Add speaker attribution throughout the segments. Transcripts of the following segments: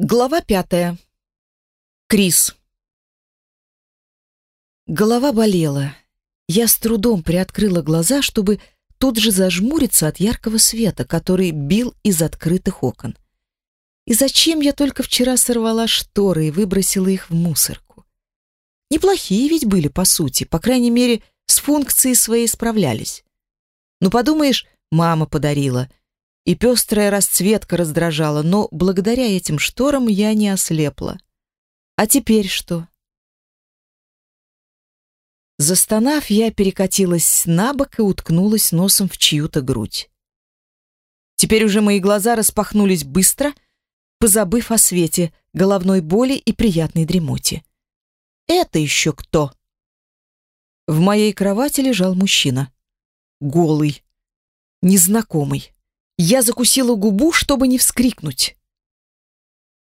Speaker 1: Глава пятая. Крис. Голова болела. Я с трудом приоткрыла глаза, чтобы тут же зажмуриться от яркого света, который бил из открытых окон. И зачем я только вчера сорвала шторы и выбросила их в мусорку? Неплохие ведь были, по сути, по крайней мере, с функцией своей справлялись. Ну, подумаешь, мама подарила — и пестрая расцветка раздражала, но благодаря этим шторам я не ослепла. А теперь что? Застонав, я перекатилась на бок и уткнулась носом в чью-то грудь. Теперь уже мои глаза распахнулись быстро, позабыв о свете, головной боли и приятной дремоте. «Это еще кто?» В моей кровати лежал мужчина. Голый, незнакомый. Я закусила губу, чтобы не вскрикнуть.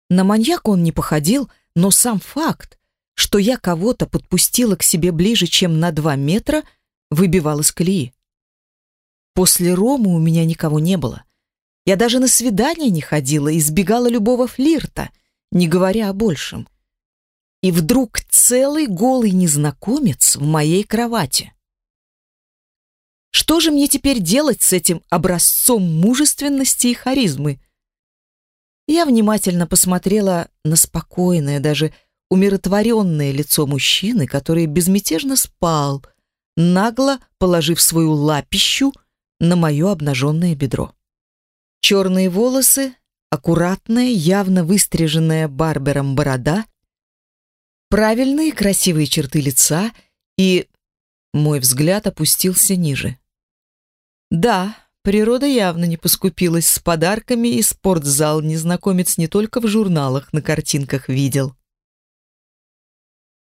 Speaker 1: На маньяка он не походил, но сам факт, что я кого-то подпустила к себе ближе, чем на два метра, выбивал из колеи. После Ромы у меня никого не было. Я даже на свидание не ходила, избегала любого флирта, не говоря о большем. И вдруг целый голый незнакомец в моей кровати. Что же мне теперь делать с этим образцом мужественности и харизмы? Я внимательно посмотрела на спокойное, даже умиротворенное лицо мужчины, который безмятежно спал, нагло положив свою лапищу на мое обнаженное бедро. Черные волосы, аккуратная, явно выстриженная барбером борода, правильные красивые черты лица и... Мой взгляд опустился ниже. Да, природа явно не поскупилась с подарками, и спортзал незнакомец не только в журналах на картинках видел.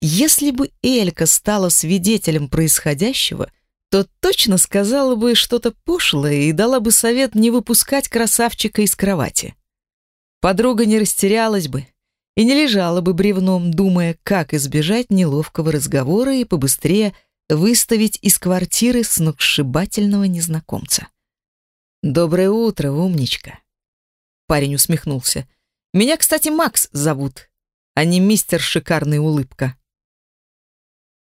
Speaker 1: Если бы Элька стала свидетелем происходящего, то точно сказала бы что-то пошлое и дала бы совет не выпускать красавчика из кровати. Подруга не растерялась бы и не лежала бы бревном, думая, как избежать неловкого разговора и побыстрее выставить из квартиры сногсшибательного незнакомца. «Доброе утро, умничка!» Парень усмехнулся. «Меня, кстати, Макс зовут, а не мистер Шикарная улыбка».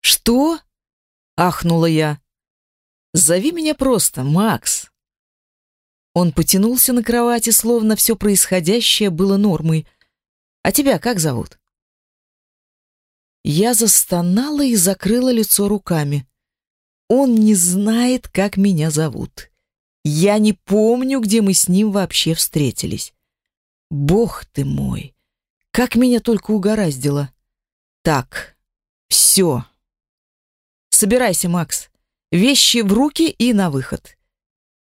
Speaker 1: «Что?» — ахнула я. «Зови меня просто Макс». Он потянулся на кровати, словно все происходящее было нормой. «А тебя как зовут?» Я застонала и закрыла лицо руками. Он не знает, как меня зовут. Я не помню, где мы с ним вообще встретились. Бог ты мой! Как меня только угораздило. Так, все. Собирайся, Макс. Вещи в руки и на выход.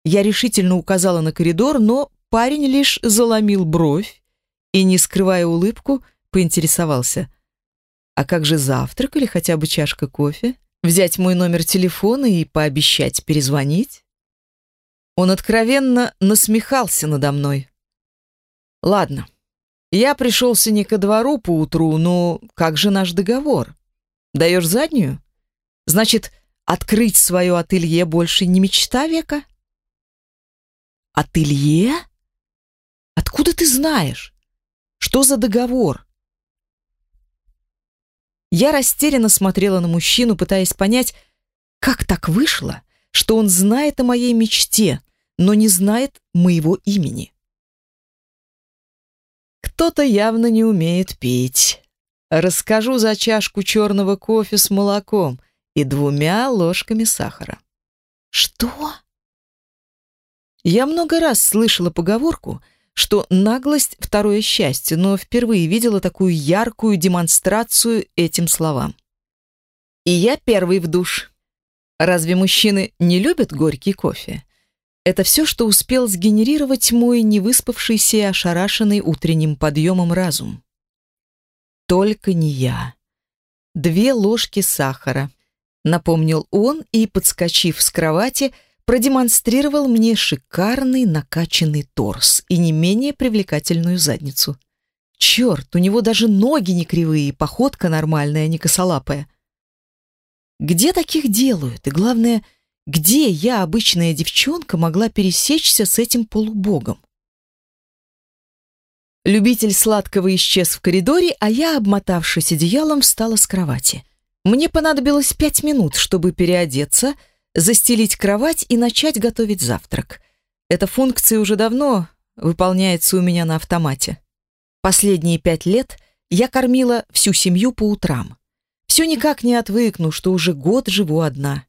Speaker 1: Я решительно указала на коридор, но парень лишь заломил бровь и, не скрывая улыбку, поинтересовался — а как же завтрак или хотя бы чашка кофе? Взять мой номер телефона и пообещать перезвонить? Он откровенно насмехался надо мной. Ладно, я пришелся не ко двору поутру, но как же наш договор? Даешь заднюю? Значит, открыть свое ателье больше не мечта века? Ателье? Откуда ты знаешь? Что за договор? Я растерянно смотрела на мужчину, пытаясь понять, как так вышло, что он знает о моей мечте, но не знает моего имени. Кто-то явно не умеет пить. Расскажу за чашку черного кофе с молоком и двумя ложками сахара. Что? Я много раз слышала поговорку — что наглость — второе счастье, но впервые видела такую яркую демонстрацию этим словам. И я первый в душ. Разве мужчины не любят горький кофе? Это все, что успел сгенерировать мой невыспавшийся и ошарашенный утренним подъемом разум. Только не я. Две ложки сахара, напомнил он и, подскочив с кровати, — продемонстрировал мне шикарный накачанный торс и не менее привлекательную задницу. Черт, у него даже ноги не кривые, походка нормальная, а не косолапая. Где таких делают? И главное, где я, обычная девчонка, могла пересечься с этим полубогом? Любитель сладкого исчез в коридоре, а я, обмотавшись одеялом, встала с кровати. Мне понадобилось пять минут, чтобы переодеться, застелить кровать и начать готовить завтрак. Эта функция уже давно выполняется у меня на автомате. Последние пять лет я кормила всю семью по утрам. Все никак не отвыкну, что уже год живу одна.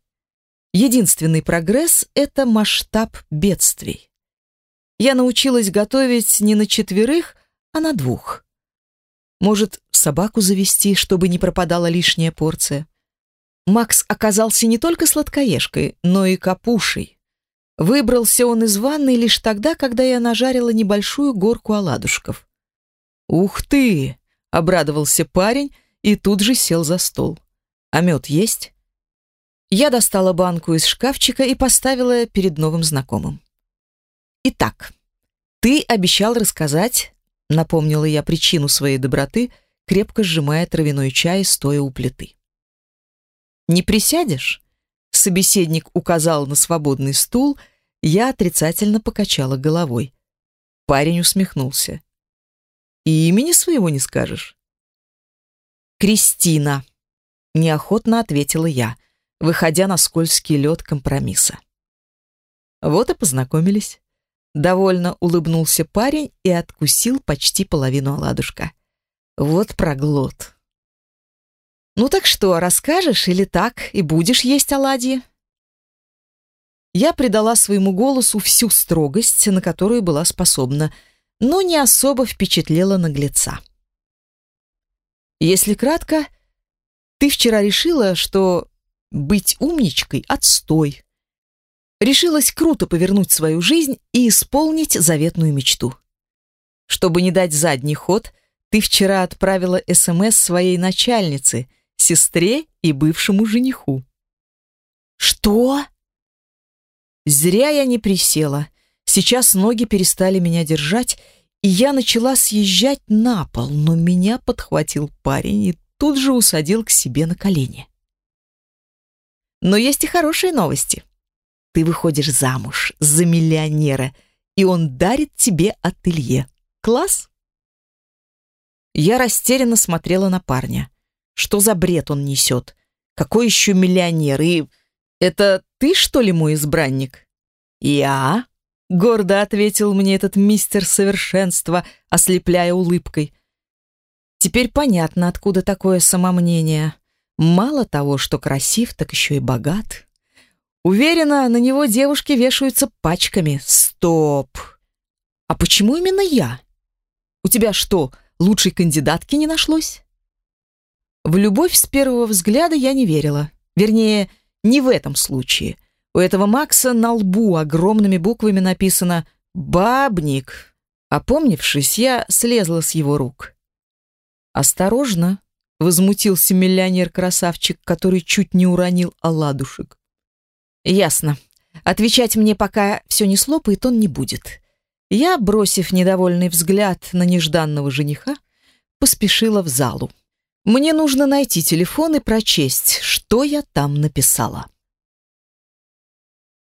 Speaker 1: Единственный прогресс — это масштаб бедствий. Я научилась готовить не на четверых, а на двух. Может, собаку завести, чтобы не пропадала лишняя порция. Макс оказался не только сладкоежкой, но и капушей. Выбрался он из ванной лишь тогда, когда я нажарила небольшую горку оладушков. «Ух ты!» — обрадовался парень и тут же сел за стол. «А мед есть?» Я достала банку из шкафчика и поставила перед новым знакомым. «Итак, ты обещал рассказать Напомнила я причину своей доброты, крепко сжимая травяной чай, стоя у плиты. «Не присядешь?» Собеседник указал на свободный стул, я отрицательно покачала головой. Парень усмехнулся. «И имени своего не скажешь?» «Кристина», — неохотно ответила я, выходя на скользкий лед компромисса. Вот и познакомились. Довольно улыбнулся парень и откусил почти половину оладушка. Вот проглот. «Ну так что, расскажешь или так и будешь есть оладьи?» Я придала своему голосу всю строгость, на которую была способна, но не особо впечатлила наглеца. «Если кратко, ты вчера решила, что быть умничкой — отстой, решилась круто повернуть свою жизнь и исполнить заветную мечту. Чтобы не дать задний ход, ты вчера отправила СМС своей начальнице, сестре и бывшему жениху. Что? Зря я не присела. Сейчас ноги перестали меня держать, и я начала съезжать на пол, но меня подхватил парень и тут же усадил к себе на колени. Но есть и хорошие новости. Ты выходишь замуж за миллионера, и он дарит тебе ателье. Класс? Я растерянно смотрела на парня. Что за бред он несет? Какой еще миллионер? И это ты, что ли, мой избранник? Я? Гордо ответил мне этот мистер совершенства, ослепляя улыбкой. Теперь понятно, откуда такое самомнение. Мало того, что красив, так еще и богат. Уверена, на него девушки вешаются пачками. Стоп! А почему именно я? У тебя что, лучшей кандидатки не нашлось? В любовь с первого взгляда я не верила. Вернее, не в этом случае. У этого Макса на лбу огромными буквами написано «Бабник». Опомнившись, я слезла с его рук. «Осторожно!» — возмутился миллионер-красавчик, который чуть не уронил оладушек. Ясно. Отвечать мне пока все не слопает он не будет. Я, бросив недовольный взгляд на нежданного жениха, поспешила в залу. Мне нужно найти телефон и прочесть, что я там написала.